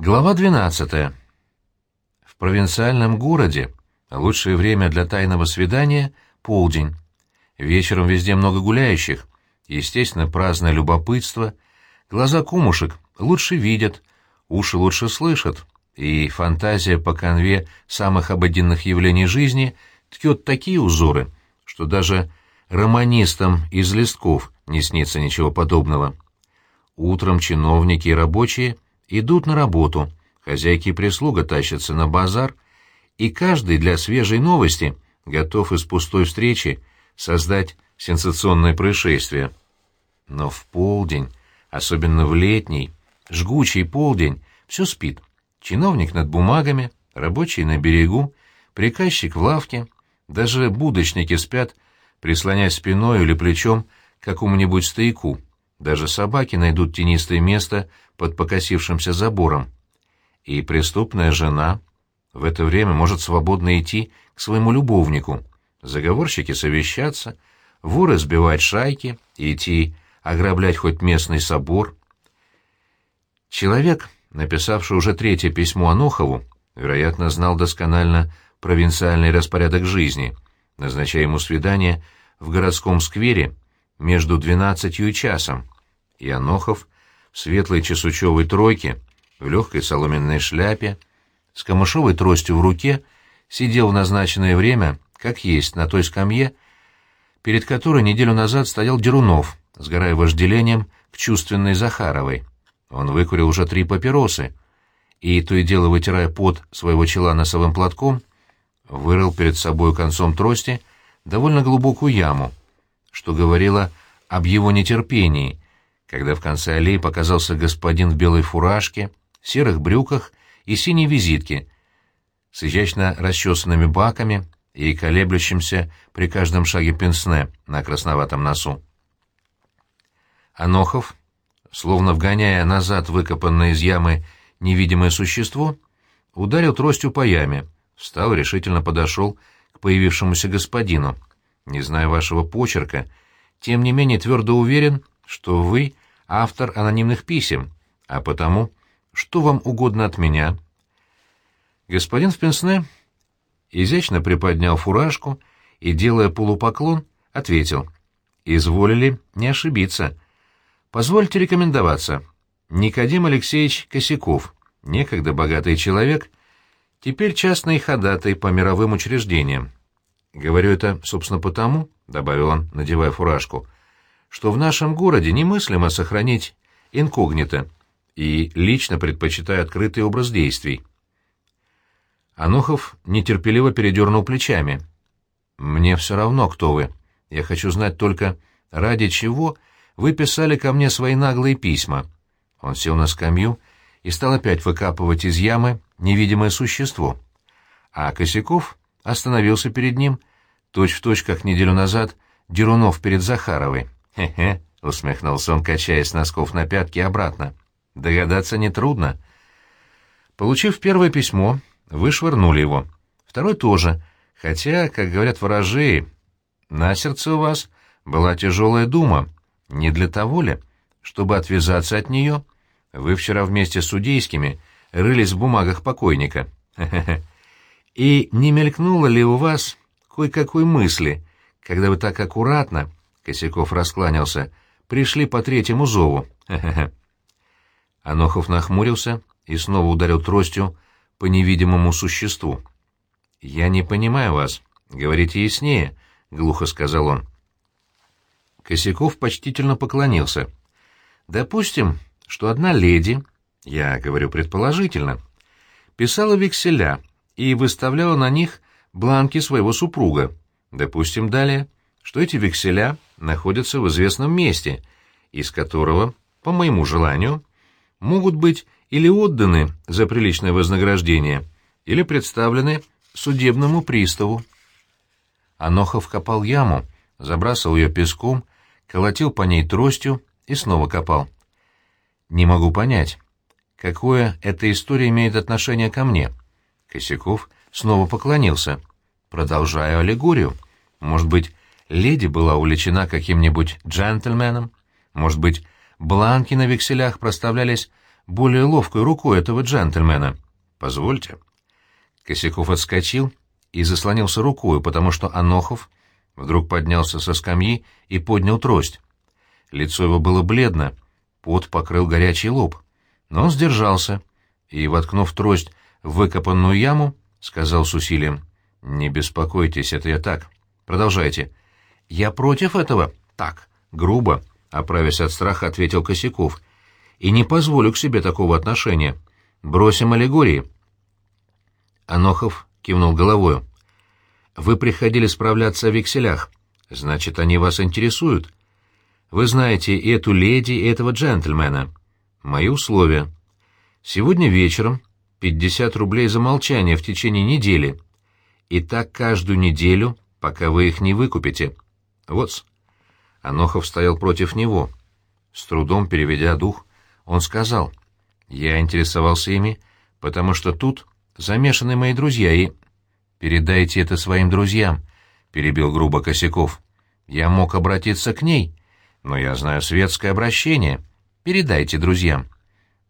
Глава 12. В провинциальном городе лучшее время для тайного свидания — полдень. Вечером везде много гуляющих, естественно, праздное любопытство, глаза кумушек лучше видят, уши лучше слышат, и фантазия по конве самых обыденных явлений жизни ткет такие узоры, что даже романистам из листков не снится ничего подобного. Утром чиновники и рабочие — идут на работу, хозяйки и прислуга тащатся на базар, и каждый для свежей новости готов из пустой встречи создать сенсационное происшествие. Но в полдень, особенно в летний, жгучий полдень, все спит. Чиновник над бумагами, рабочий на берегу, приказчик в лавке, даже будочники спят, прислонясь спиной или плечом к какому-нибудь стояку. Даже собаки найдут тенистое место под покосившимся забором. И преступная жена в это время может свободно идти к своему любовнику. Заговорщики совещаться, воры сбивать шайки, идти ограблять хоть местный собор. Человек, написавший уже третье письмо Анохову, вероятно, знал досконально провинциальный распорядок жизни, назначая ему свидание в городском сквере между двенадцатью и часом, и Анохов в светлой чесучевой тройке, в легкой соломенной шляпе, с камышовой тростью в руке, сидел в назначенное время, как есть, на той скамье, перед которой неделю назад стоял Дерунов, сгорая вожделением к чувственной Захаровой. Он выкурил уже три папиросы, и, то и дело вытирая пот своего чела носовым платком, вырыл перед собой концом трости довольно глубокую яму, что говорило об его нетерпении, когда в конце аллеи показался господин в белой фуражке, серых брюках и синей визитке, с изящно расчесанными баками и колеблющимся при каждом шаге пенсне на красноватом носу. Анохов, словно вгоняя назад выкопанное из ямы невидимое существо, ударил тростью по яме, встал и решительно подошел к появившемуся господину. Не зная вашего почерка, тем не менее твердо уверен, что вы автор анонимных писем, а потому, что вам угодно от меня?» Господин в пенсне изящно приподнял фуражку и, делая полупоклон, ответил. «Изволили не ошибиться. Позвольте рекомендоваться. Никодим Алексеевич Косяков, некогда богатый человек, теперь частный ходатай по мировым учреждениям. Говорю это, собственно, потому, — добавил он, надевая фуражку, — что в нашем городе немыслимо сохранить инкогнито, и лично предпочитаю открытый образ действий. Анохов нетерпеливо передернул плечами. «Мне все равно, кто вы. Я хочу знать только, ради чего вы писали ко мне свои наглые письма». Он сел на скамью и стал опять выкапывать из ямы невидимое существо. А Косяков остановился перед ним, точь-в-точь, точь, как неделю назад, Дерунов перед Захаровой. «Хе-хе», — усмехнулся он, качаясь носков на пятки обратно. «Догадаться нетрудно». Получив первое письмо, вы швырнули его. Второй тоже, хотя, как говорят ворожеи, на сердце у вас была тяжелая дума. Не для того ли, чтобы отвязаться от нее, вы вчера вместе с судейскими рылись в бумагах покойника. И не мелькнуло ли у вас кое-какой мысли, когда вы так аккуратно, Косяков раскланялся. «Пришли по третьему зову. Хе-хе-хе». Анохов нахмурился и снова ударил тростью по невидимому существу. «Я не понимаю вас. Говорите яснее», — глухо сказал он. Косяков почтительно поклонился. «Допустим, что одна леди, я говорю предположительно, писала векселя и выставляла на них бланки своего супруга. Допустим далее, что эти векселя находятся в известном месте, из которого, по моему желанию, могут быть или отданы за приличное вознаграждение, или представлены судебному приставу. Анохов копал яму, забрасывал ее песком, колотил по ней тростью и снова копал. Не могу понять, какое эта история имеет отношение ко мне. Косяков снова поклонился. Продолжаю аллегорию. Может быть, леди была увлечена каким-нибудь джентльменом, может быть, бланки на векселях проставлялись более ловкой рукой этого джентльмена. Позвольте». Косяков отскочил и заслонился рукой, потому что Анохов вдруг поднялся со скамьи и поднял трость. Лицо его было бледно, пот покрыл горячий лоб. Но он сдержался и, воткнув трость в выкопанную яму, сказал с усилием, «Не беспокойтесь, это я так. Продолжайте». «Я против этого?» «Так, грубо», — оправясь от страха, ответил Косяков. «И не позволю к себе такого отношения. Бросим аллегории». Анохов кивнул головою. «Вы приходили справляться о векселях. Значит, они вас интересуют. Вы знаете и эту леди, и этого джентльмена. Мои условия. Сегодня вечером 50 рублей за молчание в течение недели. И так каждую неделю, пока вы их не выкупите. Вот -с. Анохов стоял против него. С трудом переведя дух, он сказал, «Я интересовался ими, потому что тут замешаны мои друзья и...» «Передайте это своим друзьям», — перебил грубо Косяков. «Я мог обратиться к ней, но я знаю светское обращение. Передайте друзьям».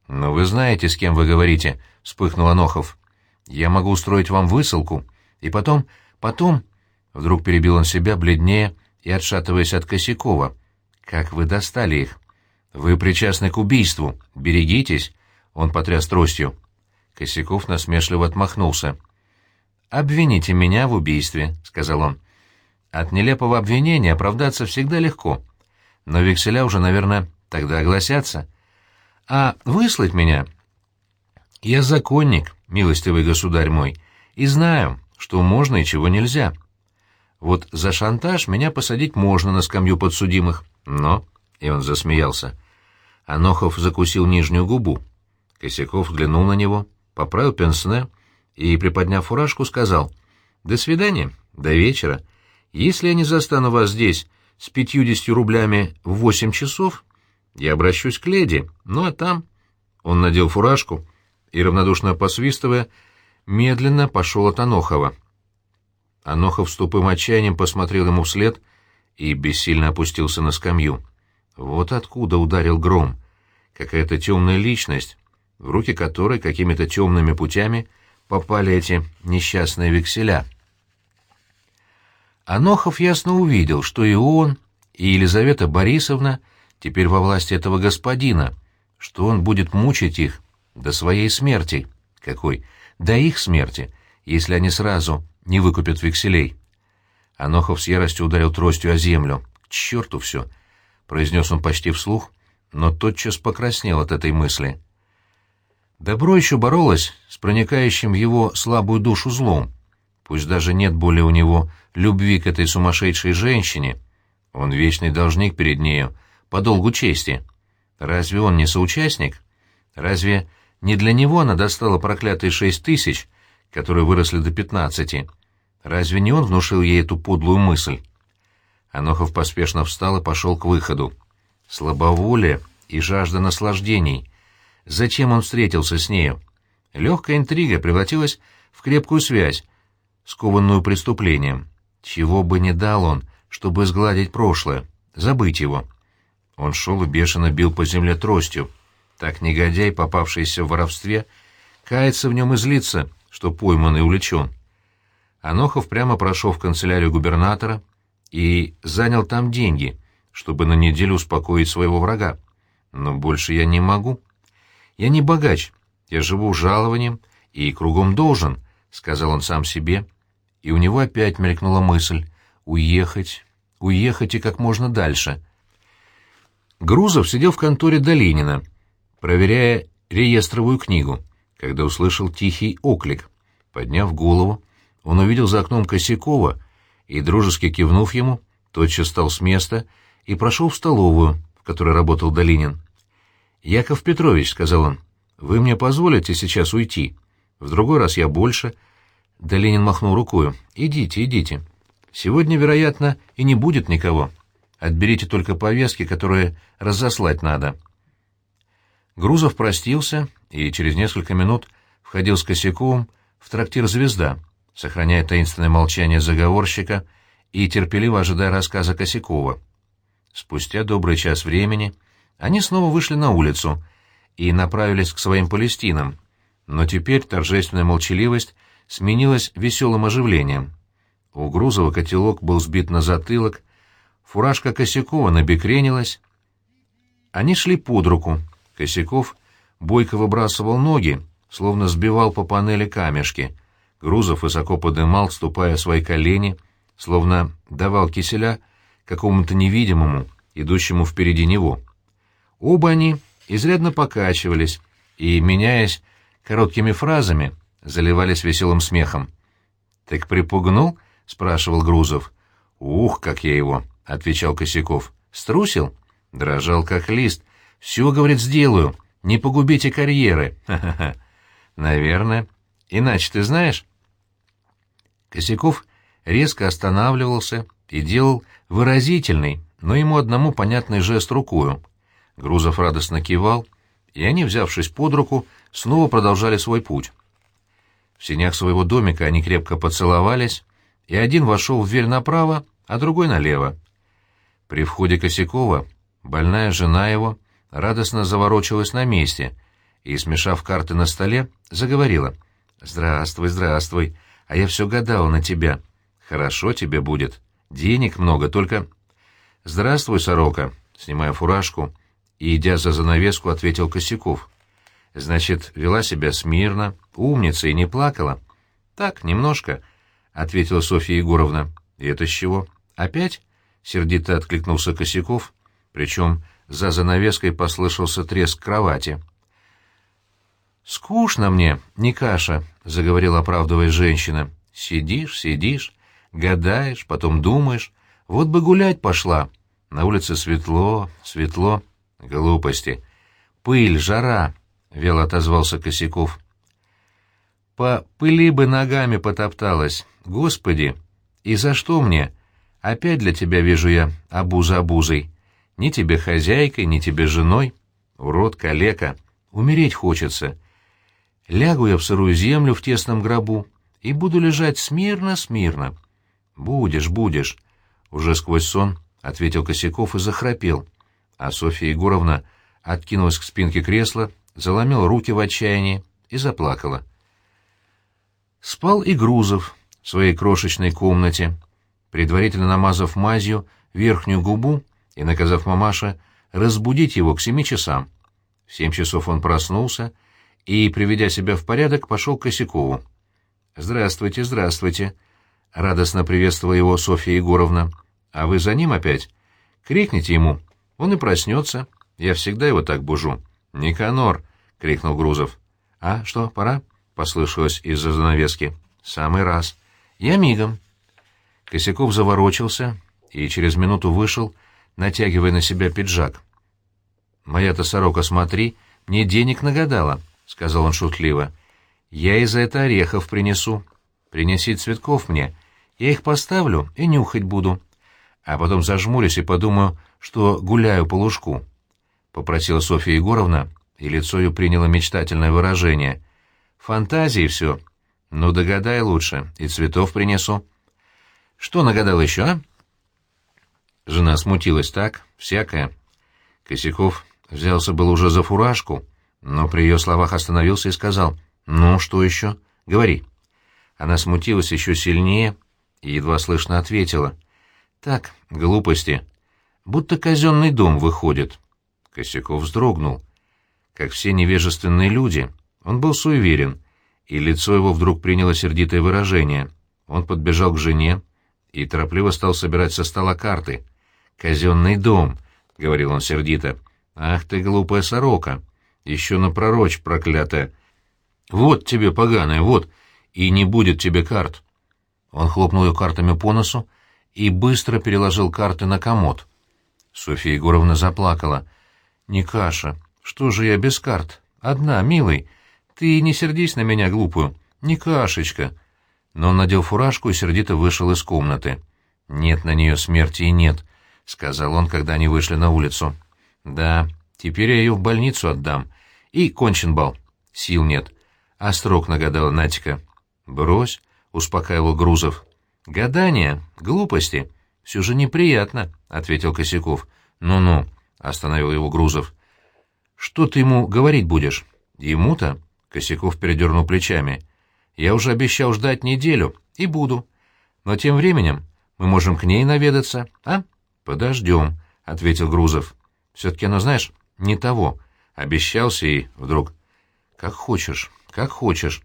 «Но вы знаете, с кем вы говорите», — вспыхнул Анохов. «Я могу устроить вам высылку, и потом, потом...» Вдруг перебил он себя бледнее и отшатываясь от Косякова. «Как вы достали их? Вы причастны к убийству. Берегитесь!» Он потряс тростью. Косяков насмешливо отмахнулся. «Обвините меня в убийстве», — сказал он. «От нелепого обвинения оправдаться всегда легко. Но векселя уже, наверное, тогда огласятся. А выслать меня? Я законник, милостивый государь мой, и знаю, что можно и чего нельзя. Вот за шантаж меня посадить можно на скамью подсудимых, но...» И он засмеялся. Анохов закусил нижнюю губу. Косяков взглянул на него, поправил пенсне и, приподняв фуражку, сказал «До свидания, до вечера. Если я не застану вас здесь с пятьюдесятью рублями в восемь часов, я обращусь к леди, ну а там...» Он надел фуражку и, равнодушно посвистывая, медленно пошел от Анохова. Анохов с тупым отчаянием посмотрел ему вслед и бессильно опустился на скамью. Вот откуда ударил гром. Какая-то темная личность, в руки которой какими-то темными путями попали эти несчастные векселя. Анохов ясно увидел, что и он, и Елизавета Борисовна теперь во власти этого господина, что он будет мучить их до своей смерти. Какой? До их смерти, если они сразу не выкупят векселей. Анохов с яростью ударил тростью о землю. «К черту все!» — произнес он почти вслух, но тотчас покраснел от этой мысли. Добро еще боролось с проникающим в его слабую душу злом. Пусть даже нет более у него любви к этой сумасшедшей женщине, он вечный должник перед нею, по долгу чести. Разве он не соучастник? Разве не для него она достала проклятые шесть тысяч, которые выросли до пятнадцати? Разве не он внушил ей эту подлую мысль? Анохов поспешно встал и пошел к выходу. Слабоволие и жажда наслаждений. Зачем он встретился с нею? Легкая интрига превратилась в крепкую связь, скованную преступлением. Чего бы не дал он, чтобы сгладить прошлое, забыть его. Он шел и бешено бил по земле тростью. Так негодяй, попавшийся в воровстве, кается в нем и злится, что пойман и увлечен. Анохов прямо прошел в канцелярию губернатора и занял там деньги, чтобы на неделю успокоить своего врага. Но больше я не могу. Я не богач, я живу жалованием и кругом должен, — сказал он сам себе, и у него опять мелькнула мысль — уехать, уехать и как можно дальше. Грузов сидел в конторе Долинина, проверяя реестровую книгу, когда услышал тихий оклик. Подняв голову, он увидел за окном Косякова и, дружески кивнув ему, тотчас встал с места и прошел в столовую, в которой работал Долинин. «Яков Петрович», — сказал он, — «вы мне позволите сейчас уйти? В другой раз я больше...» Долинин махнул рукою. «Идите, идите. Сегодня, вероятно, и не будет никого. Отберите только повестки, которые разослать надо». Грузов простился и через несколько минут входил с Косяковым в трактир «Звезда», сохраняя таинственное молчание заговорщика и терпеливо ожидая рассказа Косякова. Спустя добрый час времени они снова вышли на улицу, и направились к своим Палестинам, но теперь торжественная молчаливость сменилась веселым оживлением. У Грузова котелок был сбит на затылок, фуражка Косякова набекренилась. Они шли под руку. Косяков бойко выбрасывал ноги, словно сбивал по панели камешки. Грузов высоко подымал, ступая свои колени, словно давал киселя какому-то невидимому, идущему впереди него. Оба они изрядно покачивались и, меняясь короткими фразами, заливались веселым смехом. «Так припугнул?» — спрашивал Грузов. «Ух, как я его!» — отвечал Косяков. «Струсил?» Дрожал, как лист. «Все, — говорит, — сделаю. Не погубите карьеры. Ха-ха-ха. Наверное. Иначе ты знаешь?» Косяков резко останавливался и делал выразительный, но ему одному понятный жест рукою. Грузов радостно кивал, и они, взявшись под руку, снова продолжали свой путь. В сенях своего домика они крепко поцеловались, и один вошел в дверь направо, а другой налево. При входе Косякова больная жена его радостно заворочилась на месте и, смешав карты на столе, заговорила. «Здравствуй, здравствуй, а я все гадала на тебя. Хорошо тебе будет. Денег много, только...» «Здравствуй, сорока», — снимая фуражку, и, идя за занавеску, ответил Косяков. «Значит, вела себя смирно, умница и не плакала?» «Так, немножко», — ответила Софья Егоровна. «И это с чего? Опять?» — сердито откликнулся Косяков, причем за занавеской послышался треск кровати. «Скучно мне, не каша», — заговорила оправдывая женщина. «Сидишь, сидишь, гадаешь, потом думаешь. Вот бы гулять пошла. На улице светло, светло. Глупости. Пыль, жара, — вело отозвался Косяков. По пыли бы ногами потопталась. Господи! И за что мне? Опять для тебя вижу я обуза обузой. Ни тебе хозяйкой, ни тебе женой. Урод, калека. Умереть хочется. Лягу я в сырую землю в тесном гробу и буду лежать смирно-смирно. Будешь, будешь. Уже сквозь сон ответил Косяков и захрапел а Софья Егоровна откинулась к спинке кресла, заломила руки в отчаянии и заплакала. Спал и Грузов в своей крошечной комнате, предварительно намазав мазью верхнюю губу и наказав мамаше разбудить его к семи часам. В семь часов он проснулся и, приведя себя в порядок, пошел к Косякову. «Здравствуйте, здравствуйте!» — радостно приветствовала его Софья Егоровна. «А вы за ним опять? Крикните ему, он и проснется. Я всегда его так бужу. «Никанор!» — крикнул Грузов. «А, что, пора?» — послышалось из-за занавески. «Самый раз. Я мигом». Косяков заворочился и через минуту вышел, натягивая на себя пиджак. «Моя-то сорока, смотри, мне денег нагадала», — сказал он шутливо. «Я и за это орехов принесу. Принеси цветков мне. Я их поставлю и нюхать буду. А потом зажмурюсь и подумаю, что гуляю по лужку», — попросила Софья Егоровна, и лицо ее приняло мечтательное выражение. «Фантазии все. Ну, догадай лучше, и цветов принесу». «Что нагадал еще, а?» Жена смутилась так, всякое. Косяков взялся был уже за фуражку, но при ее словах остановился и сказал, «Ну, что еще? Говори». Она смутилась еще сильнее и едва слышно ответила, «Так, глупости будто казенный дом выходит. Косяков вздрогнул. Как все невежественные люди, он был суеверен, и лицо его вдруг приняло сердитое выражение. Он подбежал к жене и торопливо стал собирать со стола карты. «Казенный дом», — говорил он сердито. «Ах ты, глупая сорока! Еще напророчь, проклятая! Вот тебе, поганая, вот! И не будет тебе карт!» Он хлопнул ее картами по носу и быстро переложил карты на комод. Софья Егоровна заплакала. «Никаша, что же я без карт? Одна, милый. Ты не сердись на меня, глупую. Никашечка». Но он надел фуражку и сердито вышел из комнаты. «Нет на нее смерти и нет», — сказал он, когда они вышли на улицу. «Да, теперь я ее в больницу отдам. И кончен бал. Сил нет. А строк нагадала Натика». «Брось», — успокаивал Грузов. «Гадание, глупости. Все же неприятно», — ответил Косяков. «Ну-ну», — остановил его Грузов. Что ты ему говорить будешь? Ему-то? Косяков передернул плечами. Я уже обещал ждать неделю, и буду. Но тем временем мы можем к ней наведаться, а? Подождем, — ответил Грузов. Все-таки оно, знаешь, не того. Обещался и вдруг... Как хочешь, как хочешь.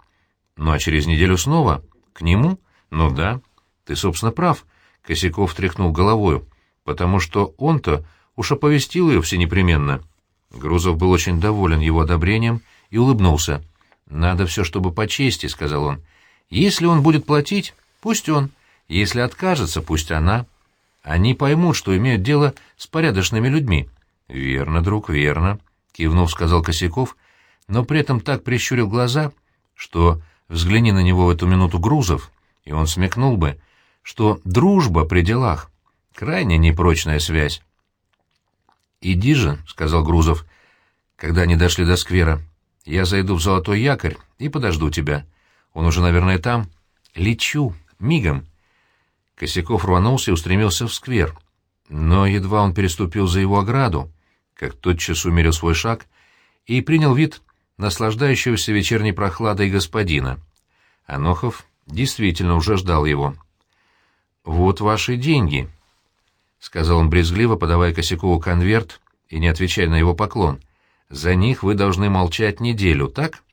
Ну а через неделю снова? К нему? Ну да. Ты, собственно, прав. Косяков тряхнул головою. Потому что он-то уж оповестил ее непременно. Грузов был очень доволен его одобрением и улыбнулся. «Надо все, чтобы по чести», — сказал он. «Если он будет платить, пусть он. Если откажется, пусть она. Они поймут, что имеют дело с порядочными людьми». «Верно, друг, верно», — кивнув, сказал Косяков, но при этом так прищурил глаза, что взгляни на него в эту минуту Грузов, и он смекнул бы, что дружба при делах — крайне непрочная связь. «Иди же», — сказал Грузов, когда они дошли до сквера. «Я зайду в золотой якорь и подожду тебя. Он уже, наверное, там. Лечу. Мигом». Косяков рванулся и устремился в сквер. Но едва он переступил за его ограду, как тотчас умерил свой шаг и принял вид наслаждающегося вечерней прохладой господина. Анохов действительно уже ждал его. «Вот ваши деньги», — сказал он брезгливо, подавая Косякову конверт и не отвечая на его поклон. «За них вы должны молчать неделю, так?»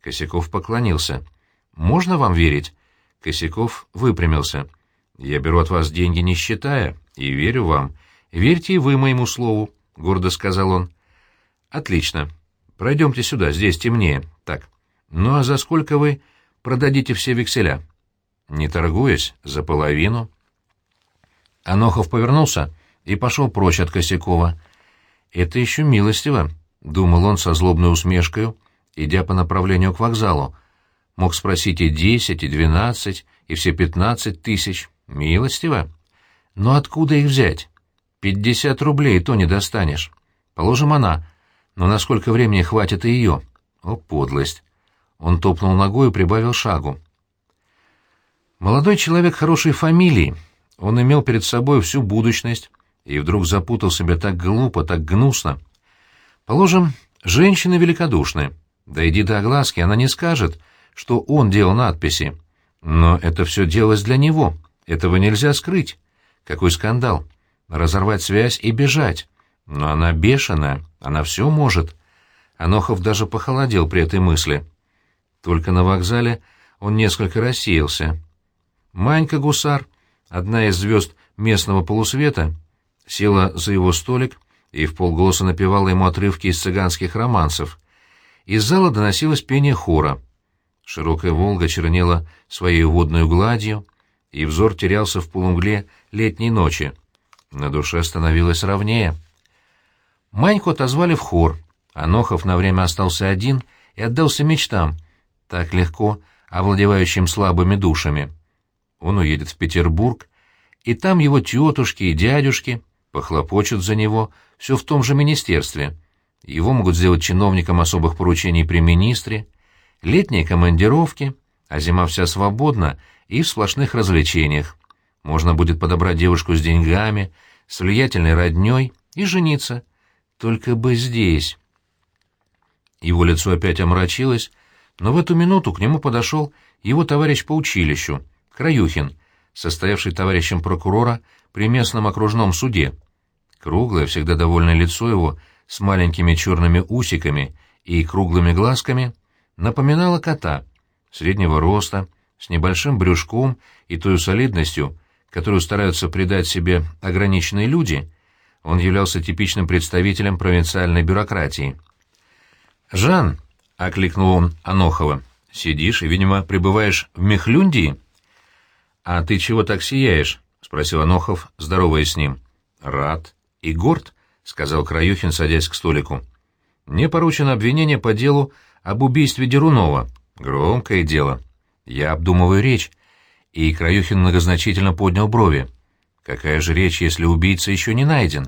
Косяков поклонился. «Можно вам верить?» Косяков выпрямился. «Я беру от вас деньги, не считая, и верю вам. Верьте и вы моему слову», — гордо сказал он. «Отлично. Пройдемте сюда, здесь темнее. Так. Ну а за сколько вы продадите все векселя?» «Не торгуясь, за половину». Анохов повернулся и пошел прочь от Косякова. «Это еще милостиво», — думал он со злобной усмешкой, идя по направлению к вокзалу. Мог спросить и десять, и двенадцать, и все пятнадцать тысяч. Милостиво? Но откуда их взять? Пятьдесят рублей то не достанешь. Положим, она. Но на сколько времени хватит и ее? О, подлость! Он топнул ногой и прибавил шагу. Молодой человек хорошей фамилии — он имел перед собой всю будущность и вдруг запутал себя так глупо, так гнусно. Положим, женщины великодушны. Дойди до огласки, она не скажет, что он делал надписи. Но это все делалось для него. Этого нельзя скрыть. Какой скандал. Разорвать связь и бежать. Но она бешеная, она все может. Анохов даже похолодел при этой мысли. Только на вокзале он несколько рассеялся. Манька Гусар Одна из звезд местного полусвета села за его столик и в полголоса напевала ему отрывки из цыганских романсов. Из зала доносилось пение хора. Широкая Волга чернела своей водной гладью, и взор терялся в полумгле летней ночи. На душе становилось ровнее. Маньку отозвали в хор. Анохов на время остался один и отдался мечтам, так легко овладевающим слабыми душами. Он уедет в Петербург, и там его тетушки и дядюшки похлопочут за него, все в том же министерстве. Его могут сделать чиновником особых поручений при министре, летние командировки, а зима вся свободна и в сплошных развлечениях. Можно будет подобрать девушку с деньгами, с влиятельной родней и жениться. Только бы здесь. Его лицо опять омрачилось, но в эту минуту к нему подошел его товарищ по училищу, Краюхин, состоявший товарищем прокурора при местном окружном суде. Круглое, всегда довольное лицо его с маленькими черными усиками и круглыми глазками напоминало кота, среднего роста, с небольшим брюшком и той солидностью, которую стараются придать себе ограниченные люди, он являлся типичным представителем провинциальной бюрократии. «Жан!» — окликнул он Анохова. «Сидишь и, видимо, пребываешь в Мехлюндии?» «А ты чего так сияешь?» — спросил Анохов, здороваясь с ним. «Рад и горд», — сказал Краюхин, садясь к столику. «Мне поручено обвинение по делу об убийстве Дерунова. Громкое дело. Я обдумываю речь». И Краюхин многозначительно поднял брови. «Какая же речь, если убийца еще не найден?»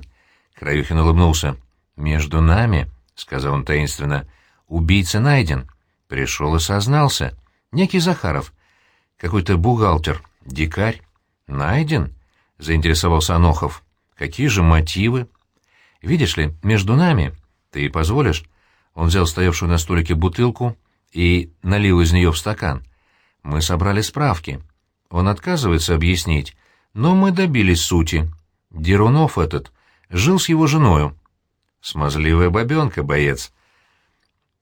Краюхин улыбнулся. «Между нами», — сказал он таинственно, — «убийца найден. Пришел и сознался. Некий Захаров. Какой-то бухгалтер, «Дикарь? Найден?» — заинтересовался Анохов. «Какие же мотивы?» «Видишь ли, между нами, ты позволишь, Он взял стоявшую на столике бутылку и налил из нее в стакан. Мы собрали справки. Он отказывается объяснить, но мы добились сути. Дерунов этот жил с его женою. Смазливая бабенка, боец.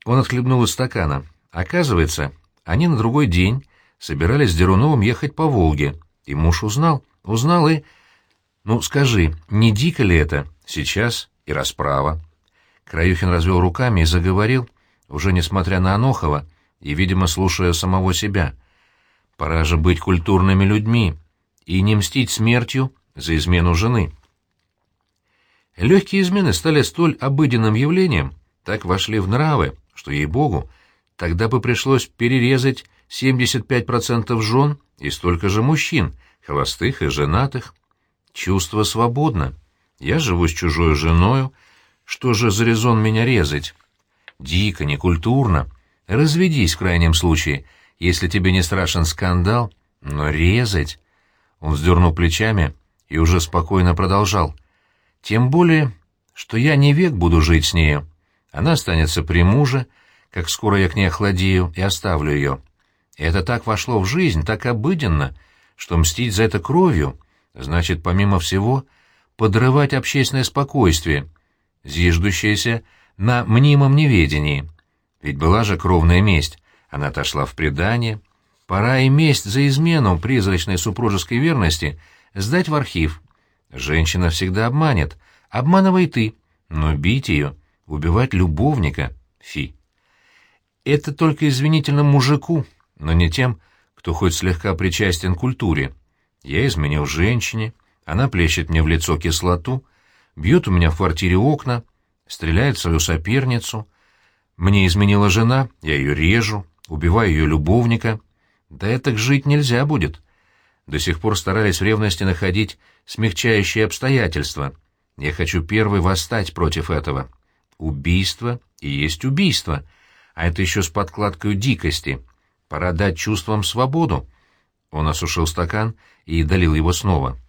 Он отхлебнул из стакана. Оказывается, они на другой день собирались с Деруновым ехать по Волге. И муж узнал. Узнал и... Ну, скажи, не дико ли это? Сейчас и расправа. Краюхин развел руками и заговорил, уже несмотря на Анохова и, видимо, слушая самого себя. Пора же быть культурными людьми и не мстить смертью за измену жены. Легкие измены стали столь обыденным явлением, так вошли в нравы, что, ей-богу, тогда бы пришлось перерезать 75% жен и столько же мужчин, холостых и женатых. Чувство свободно. Я живу с чужой женою, что же за резон меня резать? Дико, некультурно. Разведись в крайнем случае, если тебе не страшен скандал, но резать... Он вздернул плечами и уже спокойно продолжал. Тем более, что я не век буду жить с нею. Она останется при муже, как скоро я к ней охладею и оставлю ее. И это так вошло в жизнь, так обыденно, что мстить за это кровью значит, помимо всего, подрывать общественное спокойствие, зиждущееся на мнимом неведении. Ведь была же кровная месть, она отошла в предание. Пора и месть за измену призрачной супружеской верности сдать в архив. Женщина всегда обманет, обманывай ты, но бить ее, убивать любовника — фи. Это только извинительно мужику, но не тем, кто хоть слегка причастен к культуре. Я изменил женщине, она плещет мне в лицо кислоту, бьет у меня в квартире окна, стреляет в свою соперницу. Мне изменила жена, я ее режу, убиваю ее любовника. Да это жить нельзя будет. До сих пор старались в ревности находить смягчающие обстоятельства. Я хочу первый восстать против этого. Убийство и есть убийство, а это еще с подкладкой дикости. Пора дать чувствам свободу. Он осушил стакан и долил его снова.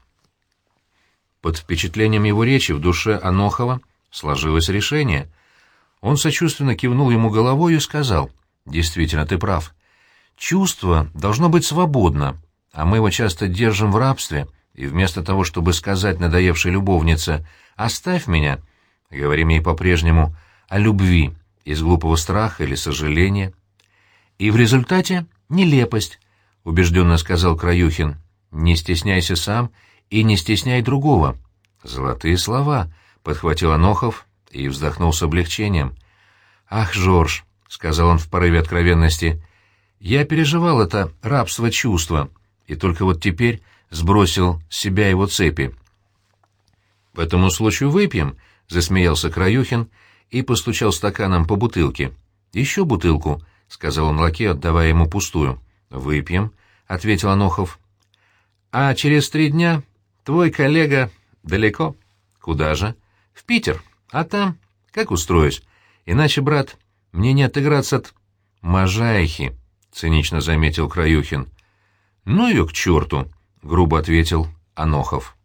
Под впечатлением его речи в душе Анохова сложилось решение. Он сочувственно кивнул ему головой и сказал, «Действительно, ты прав. Чувство должно быть свободно, а мы его часто держим в рабстве, и вместо того, чтобы сказать надоевшей любовнице «оставь меня», говорим ей по-прежнему о любви из глупого страха или сожаления. И в результате нелепость, — убежденно сказал Краюхин. «Не стесняйся сам и не стесняй другого». «Золотые слова», — подхватил Анохов и вздохнул с облегчением. «Ах, Жорж», — сказал он в порыве откровенности, — «я переживал это рабство чувства, и только вот теперь сбросил с себя его цепи». «По этому случаю выпьем», — засмеялся Краюхин и постучал стаканом по бутылке. «Еще бутылку», — сказал он лакею, отдавая ему пустую. «Выпьем», — ответил Анохов. «А через три дня твой коллега далеко. Куда же? В Питер. А там? Как устроюсь? Иначе, брат, мне не отыграться от...» «Можайхи», — цинично заметил Краюхин. «Ну ее к черту», — грубо ответил Анохов.